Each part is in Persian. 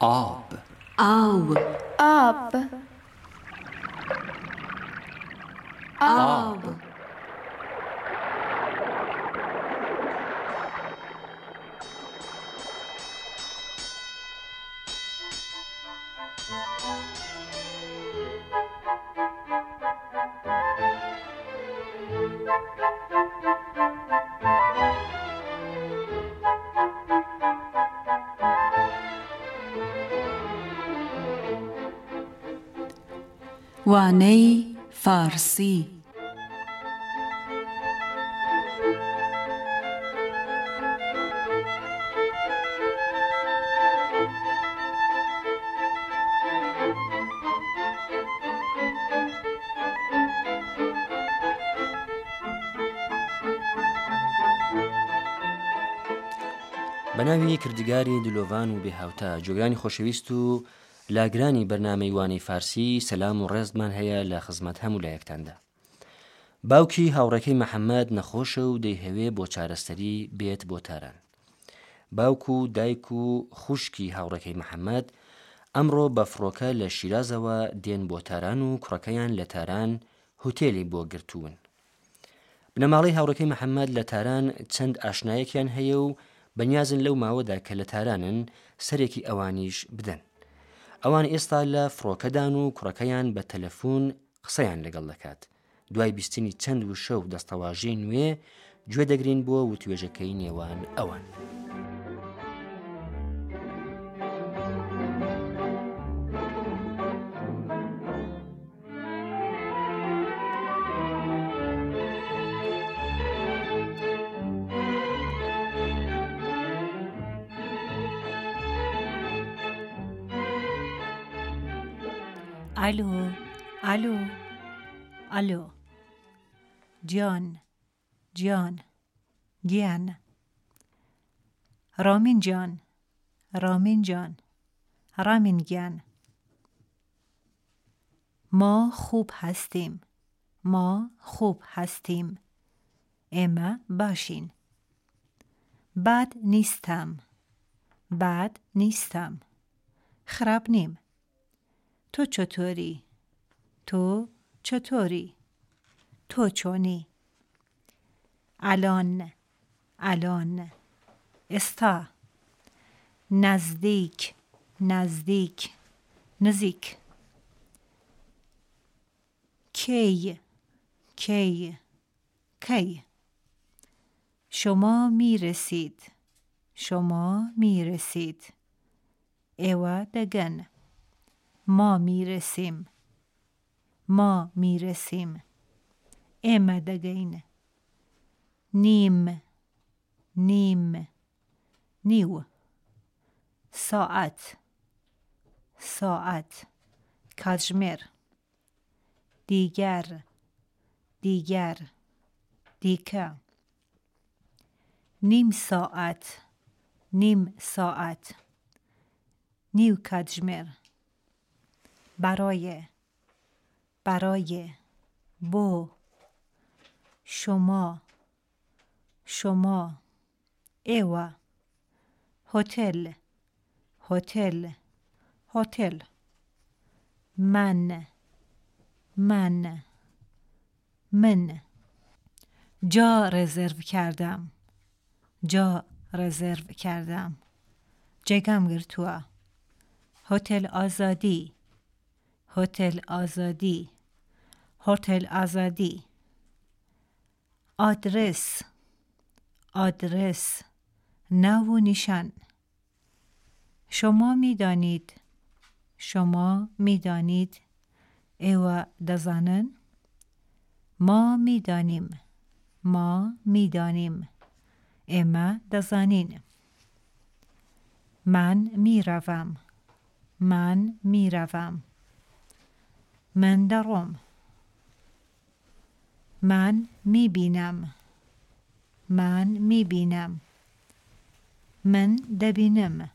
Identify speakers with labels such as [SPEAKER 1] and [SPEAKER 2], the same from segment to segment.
[SPEAKER 1] Ab.
[SPEAKER 2] Au.
[SPEAKER 3] Ab.
[SPEAKER 2] Ab. وانەی فارسی.
[SPEAKER 1] بەناوی کردگاری دلۆڤان و بێهاوتا جۆگرانی خۆشەویست و لاگرانی بەرنمەی وانەی فارسی سەسلام و ڕێزمان هەیە لە خزمەت هەموو لایەکتاندا. باوکی هاوڕەکەی محەممەد نەخۆشە و دەیهەوێ بۆ چارەستەری بێت بۆ تاران. باوک و دایک و خوشکی هاوڕەکەی محەممەد ئەمڕۆ بە فڕۆکە لە شیرازەوە دێن بۆ تاران و کوڕەکەیان لە تاران هوتێلی بۆ گرتوون. بنەماڵی هاوڕەکەی محەممەد لە تاران چەند ئاشنایەکیان هەیە و بەنیازن لەو ماوەدا کە لە تارانن سەرێکی ئەوانیش بدەن. ئەوان ئێستا لە فڕۆکەدان و کوڕەکەیان بە تەلەفۆن قسەیان لەگەڵ دەکات دوای بیستنی چەند و دەستەواژەی نوێ گوێ دەگرین بۆ وتوێژەکەی نێوان ئەوان.
[SPEAKER 4] الو الو الو جان جان گیان رامین جان رامین جان رامین گیان ما خوب هستیم. ما خوب هستیم. اما باشین. بد نیستم. بد نیستم. خراب نیم. تو چطوری؟ تو چطوری؟ تو چونی؟ الان الان استا. نزدیک نزدیک نزیک. کی؟ کی؟ کی؟ شما می رسید شما می رسید ایوا دگن ما می‌رسیم. ما می‌رسیم. اما دگین نیم. نیم. نیو. ساعت. ساعت. کاجمر دیگر. دیگر. دیکه. نیم ساعت. نیم ساعت. نیو کاجمر برای برای بو شما شما ایوا هتل هتل هتل من من من. جا رزرو کردم جا رزرو کردم. جگم گرتوا. هتل آزادی. هتل آزادی. هتل آزادی. آدرس. آدرس. نو نشان. شما می‌دانید. شما می‌دانید. ایوا دزانن. ما می‌دانیم. ما می‌دانیم. اما دزانین. من می‌روم. من می‌روم. من دروم من می بینم من می بینم من دبینم.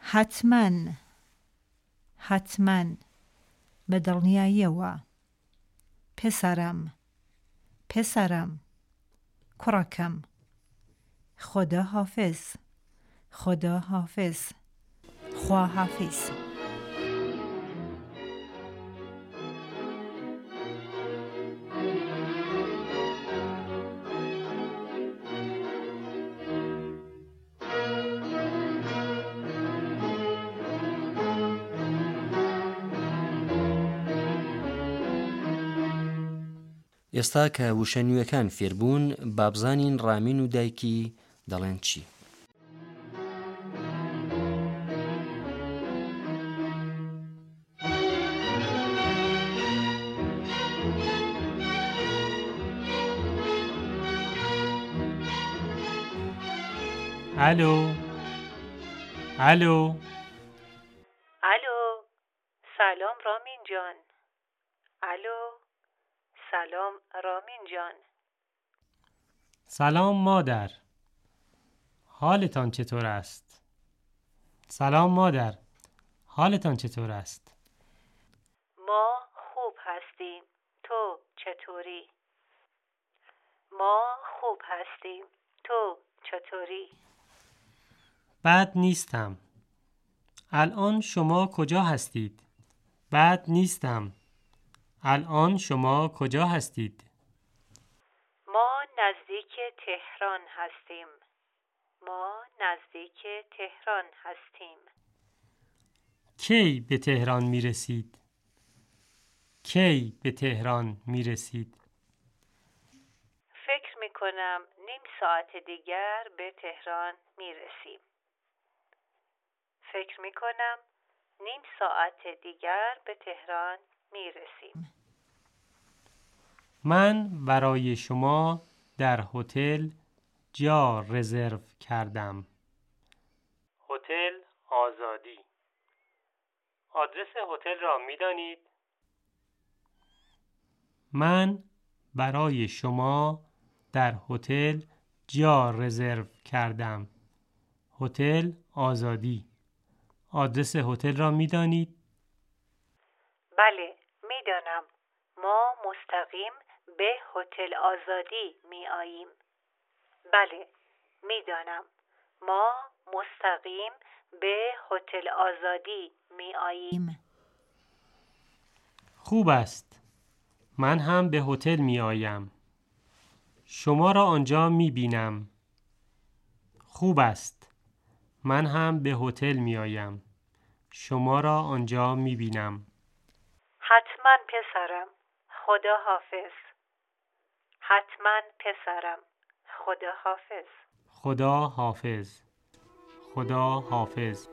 [SPEAKER 4] حتما. حتما. به دڵنیاییەوە پسرم. پسرم. کوڕەکەم خدا حافظ خدا حافظ خوا حافظ
[SPEAKER 1] ئێستا کە وشە نوێەکان فێربوون بابزانین ڕامین و دایکی دەڵێن چی؟
[SPEAKER 3] الو الو
[SPEAKER 4] رامین جان سلام
[SPEAKER 3] مادر حالتان چطور است؟ سلام مادر حالتان چطور است؟
[SPEAKER 4] ما خوب هستیم تو چطوری؟ ما خوب هستیم تو چطوری؟
[SPEAKER 3] بد نیستم الان شما کجا هستید؟ بد نیستم الان شما کجا هستید؟
[SPEAKER 4] نزدیک تهران هستیم ما نزدیک تهران هستیم
[SPEAKER 3] کی به تهران می رسید؟ کی به تهران می رسید؟
[SPEAKER 4] فکر می کنم نیم ساعت دیگر به تهران می رسیم فکر می کنم نیم ساعت دیگر به تهران می رسیم
[SPEAKER 3] من برای شما در هتل جا رزرو کردم. هتل آزادی آدرس هتل را می دانید؟ من برای شما در هتل جا رزرو کردم. هتل آزادی آدرس هتل را می دانید؟
[SPEAKER 4] بله می‌دانم ما مستقیم به هتل آزادی می آییم بله می‌دانم ما مستقیم به هتل آزادی می آییم
[SPEAKER 3] خوب است. من هم به هتل می آیم. شما را آنجا می بینم. خوب است. من هم به هتل می آیم. شما را آنجا می بینم.
[SPEAKER 4] حتما پسرم خدا حافظ حتما پسرم خدا حافظ
[SPEAKER 3] خدا حافظ. خدا حافظ.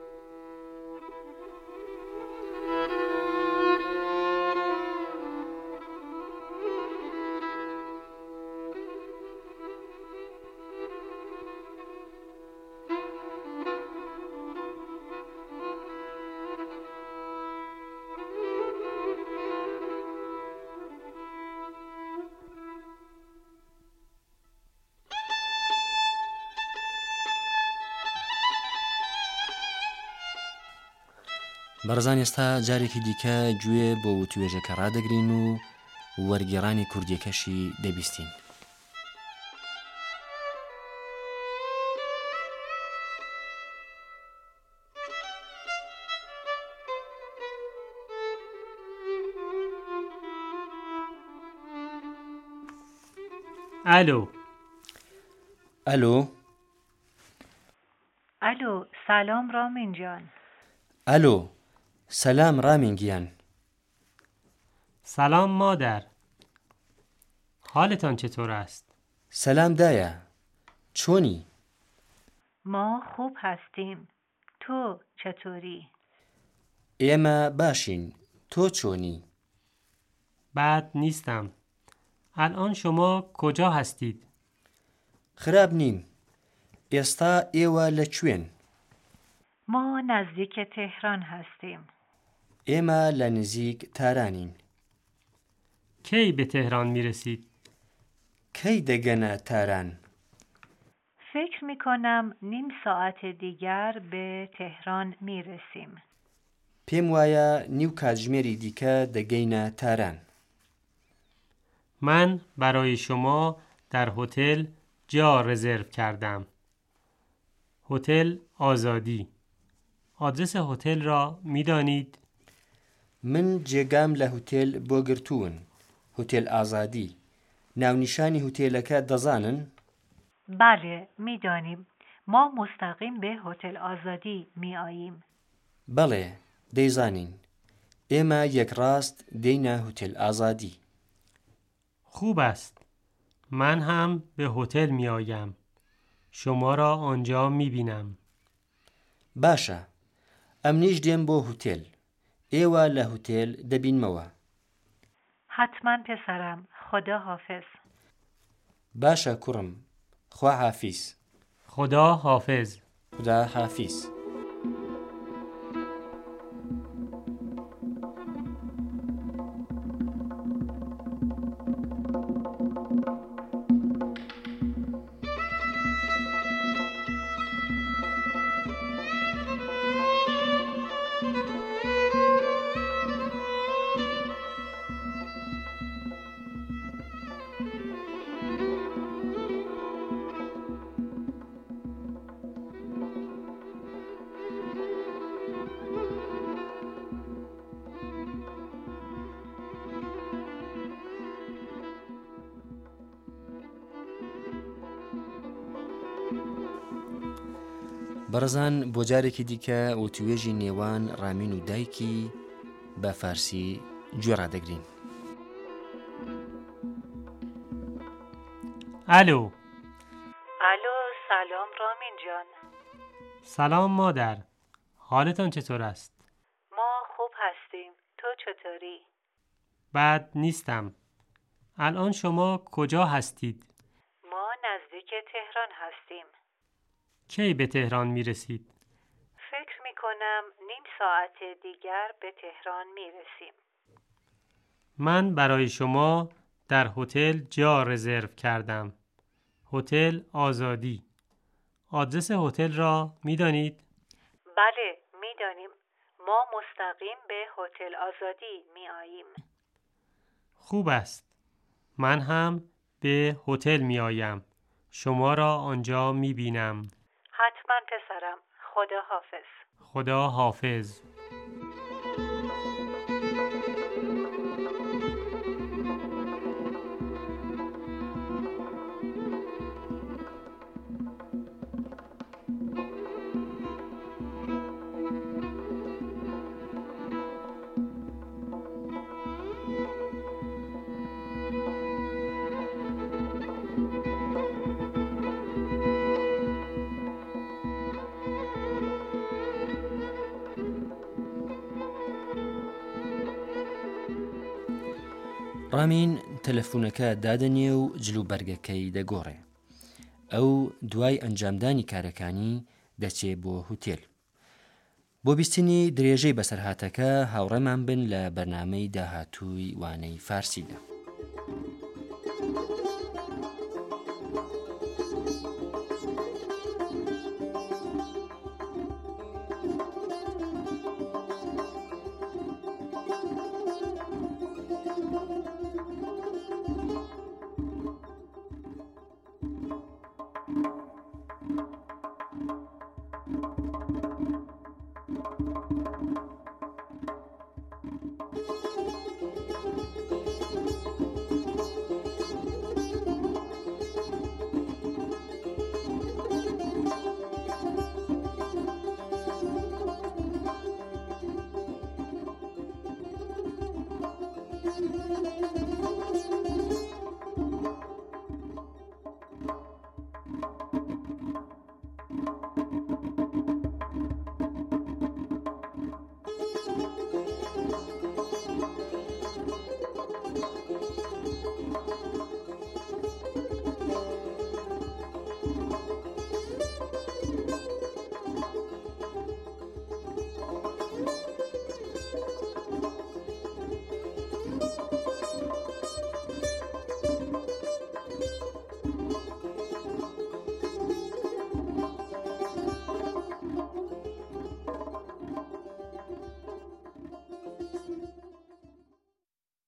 [SPEAKER 1] بەڕزان ئێستا جارێکی دیکە گوێ بۆ وتوێژەکە ڕدەگرین و وەرگێڕانی کوردیەکەشی دەبیستین.
[SPEAKER 3] الو
[SPEAKER 1] ئەلۆ
[SPEAKER 4] الو سلام رامین جان.
[SPEAKER 1] ئەلۆ سەسلام ڕامینگیان
[SPEAKER 3] سلام مادر. حالتان چطور است؟
[SPEAKER 1] سەسلام دایە چۆنی
[SPEAKER 4] ما خوب هستیم. تو چطوری؟
[SPEAKER 1] ئێمە باشین. تۆ چۆنی
[SPEAKER 3] بد نیستم. الان شما کجا هستید؟
[SPEAKER 1] خراب نیم. ئێستا ئێوە لەکوێن
[SPEAKER 4] ما نزدیک تهران هستیم.
[SPEAKER 1] ئێمە لە نزیک تارانین
[SPEAKER 3] کی به تهران می رسید؟
[SPEAKER 1] کەی دەگەنە تاران
[SPEAKER 4] فکر می کنم نیم ساعت دیگر به تهران می رسیم
[SPEAKER 1] پێم وایە نیو کاتژمێری دیکە دەگەینە تاران
[SPEAKER 3] من برای شما در هتل جا رزرو کردم. هتل آزادی. آدرس هتل را می دانید؟
[SPEAKER 1] من جێگام لە هوتێل بۆ گرتوون هوتێل ئازادی ناونیشانی هوتێلەکە دەزانن
[SPEAKER 4] بله می‌دانیم ما مستقیم به هتل آزادی می آییم
[SPEAKER 1] بەڵێ دەیزانین ئێمە یەکڕاست دەینا هوتێل ئازادی
[SPEAKER 3] خوب است. من هم به هتل می آیم. شما را آنجا می بینم.
[SPEAKER 1] ئەمنیش دێم بۆ هوتێل. ئێوە لە هوتێل دەبینمەوە.
[SPEAKER 4] حتما پسرم خدا حافظ.
[SPEAKER 1] باشە کوڕم. خوا حافیس
[SPEAKER 3] خدا حافظ.
[SPEAKER 1] خدا حافیس بەڕزان بۆ جارێکی دیکە وتوێژی نێوان ڕامین و دایکی بە فارسی گوێڕادەگرین
[SPEAKER 3] الو
[SPEAKER 4] الو سلام رامین جان
[SPEAKER 3] سلام مادر. حالتان چطور است؟
[SPEAKER 4] ما خوب هستیم تو چطوری؟
[SPEAKER 3] بد نیستم. الان شما کجا هستید؟
[SPEAKER 4] ما نزدیک تهران هستیم
[SPEAKER 3] کی به تهران می رسید؟
[SPEAKER 4] فکر می کنم نیم ساعت دیگر به تهران می رسیم
[SPEAKER 3] من برای شما در هتل جا رزرو کردم. هتل آزادی. آدرس هتل را می دانید؟
[SPEAKER 4] بله می‌دانیم ما مستقیم به هتل آزادی می آییم
[SPEAKER 3] خوب است. من هم به هتل می آیم. شما را آنجا می بینم.
[SPEAKER 4] پسرم خدا حافظ
[SPEAKER 3] خدا حافظ.
[SPEAKER 1] ڕامین تەلەفۆنەکە دادەنێ و جلو بەرگەکەی دەگۆڕێ. ئەو دوای ئەنجامدانی کارەکانی دەچێ بۆ هوتێل بۆ بیستنی درێژەی بەسەرهاتەکە هاوڕێمان بن لە بەرنمەی داهاتووی وانەی فارسیدا